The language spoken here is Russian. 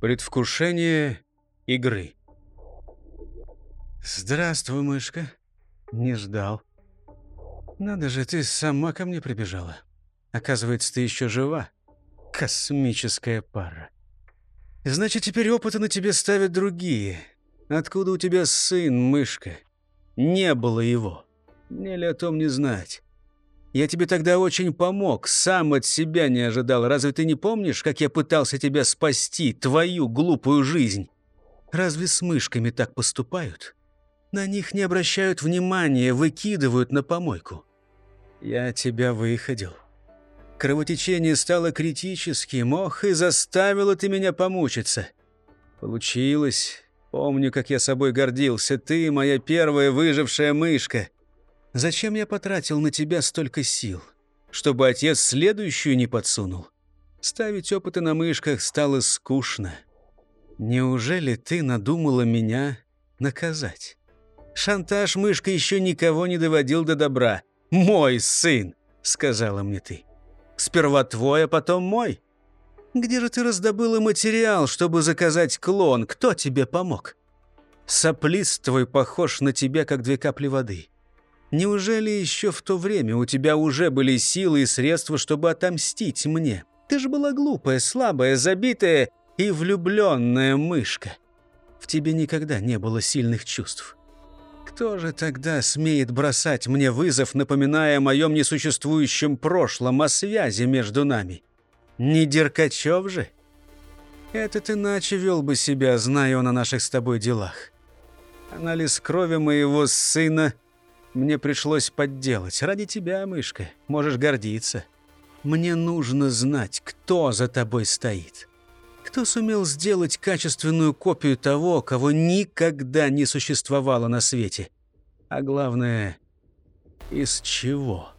Предвкушение игры. «Здравствуй, мышка. Не ждал. Надо же, ты сама ко мне прибежала. Оказывается, ты еще жива. Космическая пара. Значит, теперь опыты на тебе ставят другие. Откуда у тебя сын, мышка? Не было его. Мне ли о том не знать? Я тебе тогда очень помог, сам от себя не ожидал. Разве ты не помнишь, как я пытался тебя спасти, твою глупую жизнь? Разве с мышками так поступают? На них не обращают внимания, выкидывают на помойку. Я тебя выходил. Кровотечение стало критическим, ох, и заставило ты меня помучиться. Получилось. Помню, как я собой гордился. Ты моя первая выжившая мышка. Зачем я потратил на тебя столько сил? Чтобы отец следующую не подсунул. Ставить опыты на мышках стало скучно. Неужели ты надумала меня наказать? Шантаж мышка еще никого не доводил до добра. «Мой сын!» — сказала мне ты. «Сперва твой, а потом мой. Где же ты раздобыла материал, чтобы заказать клон? Кто тебе помог? Соплист твой похож на тебя, как две капли воды. Неужели еще в то время у тебя уже были силы и средства, чтобы отомстить мне? Ты же была глупая, слабая, забитая и влюбленная мышка. В тебе никогда не было сильных чувств. Кто же тогда смеет бросать мне вызов, напоминая о моем несуществующем прошлом, о связи между нами? Не Деркачев же? Этот иначе вел бы себя, зная он о наших с тобой делах. Анализ крови моего сына мне пришлось подделать. Ради тебя, мышка, можешь гордиться. Мне нужно знать, кто за тобой стоит. Кто сумел сделать качественную копию того, кого никогда не существовало на свете? А главное, из чего?»